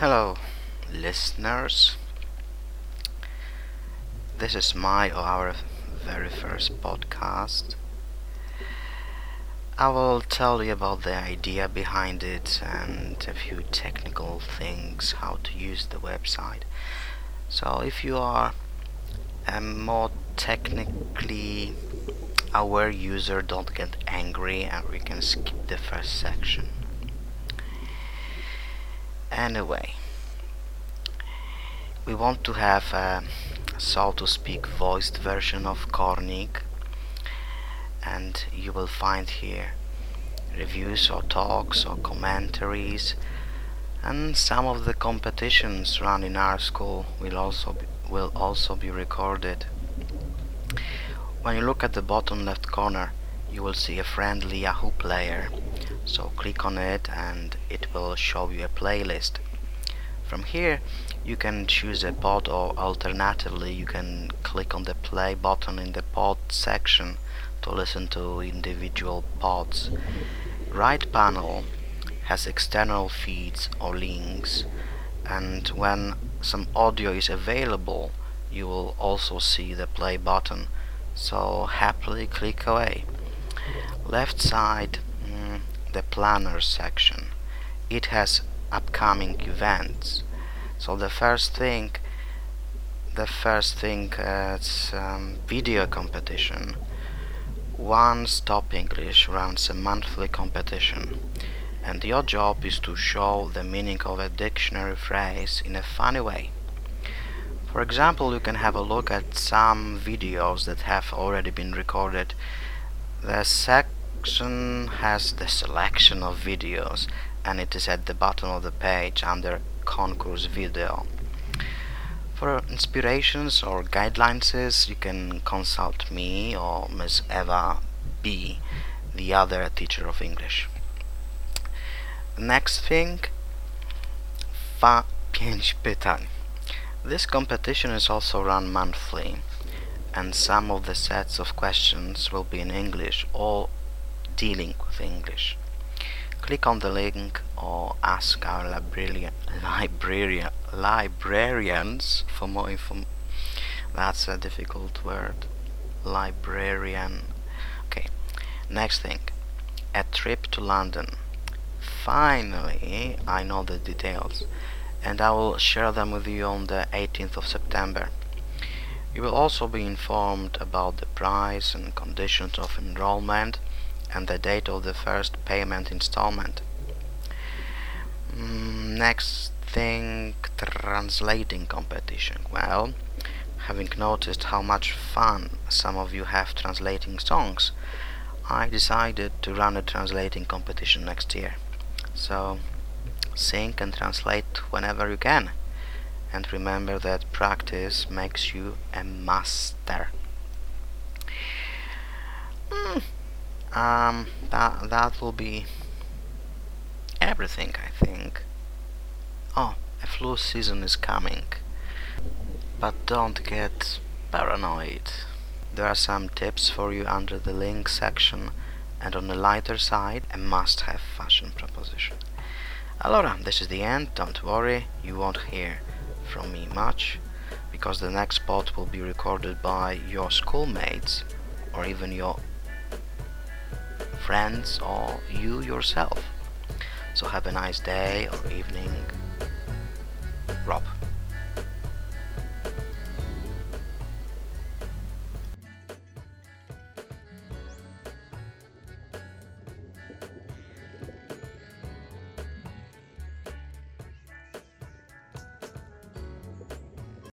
Hello, listeners. This is my or our very first podcast. I will tell you about the idea behind it and a few technical things how to use the website. So, if you are a more technically aware user, don't get angry and we can skip the first section. Anyway, we want to have a so to speak voiced version of Kornik and you will find here reviews or talks or commentaries and some of the competitions run in our school will also be, will also be recorded. When you look at the bottom left corner you will see a friendly Yahoo player. So click on it and it will show you a playlist. From here you can choose a pod or alternatively you can click on the play button in the pod section to listen to individual pods. Right panel has external feeds or links and when some audio is available you will also see the play button. So happily click away left side mm, the planner section. It has upcoming events. So the first thing the first thing uh, it's um, video competition. One stop english runs a monthly competition. And your job is to show the meaning of a dictionary phrase in a funny way. For example you can have a look at some videos that have already been recorded. The section has the selection of videos and it is at the bottom of the page under concourse video. For inspirations or guidelines you can consult me or Miss Eva B, the other teacher of English. Next thing, fa 5 pytań. This competition is also run monthly and some of the sets of questions will be in English or dealing with English click on the link or ask our librarian, librarian, librarians for more info. That's a difficult word. Librarian. Okay. Next thing. A trip to London. Finally, I know the details and I will share them with you on the 18th of September. You will also be informed about the price and conditions of enrollment and the date of the first payment installment. Mm, next thing, translating competition. Well, having noticed how much fun some of you have translating songs, I decided to run a translating competition next year. So, sing and translate whenever you can. And remember that practice makes you a master. Mm um, that that will be everything I think. Oh a flu season is coming. But don't get paranoid. There are some tips for you under the link section. And on the lighter side a must-have fashion proposition. Allora this is the end. Don't worry. You won't hear from me much. Because the next spot will be recorded by your schoolmates or even your friends or you yourself. So have a nice day or evening. Rob.